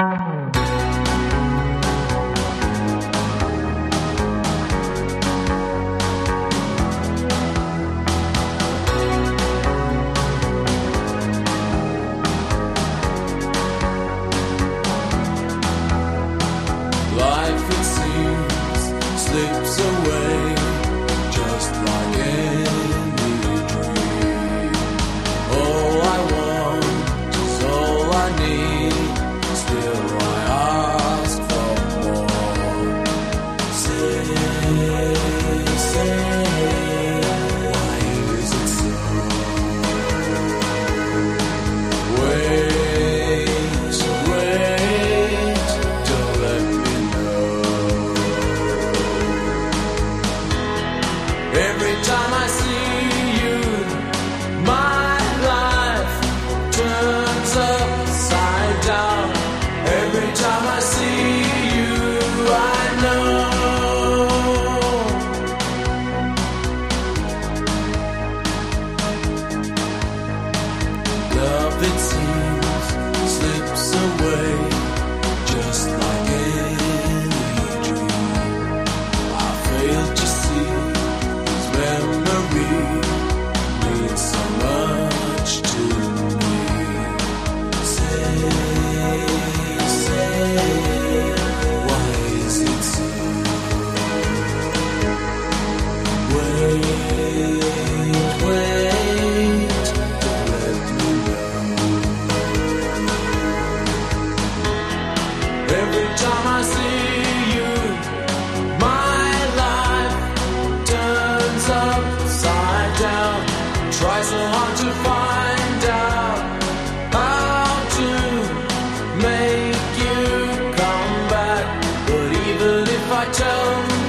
Life it seems slips away just like it. tell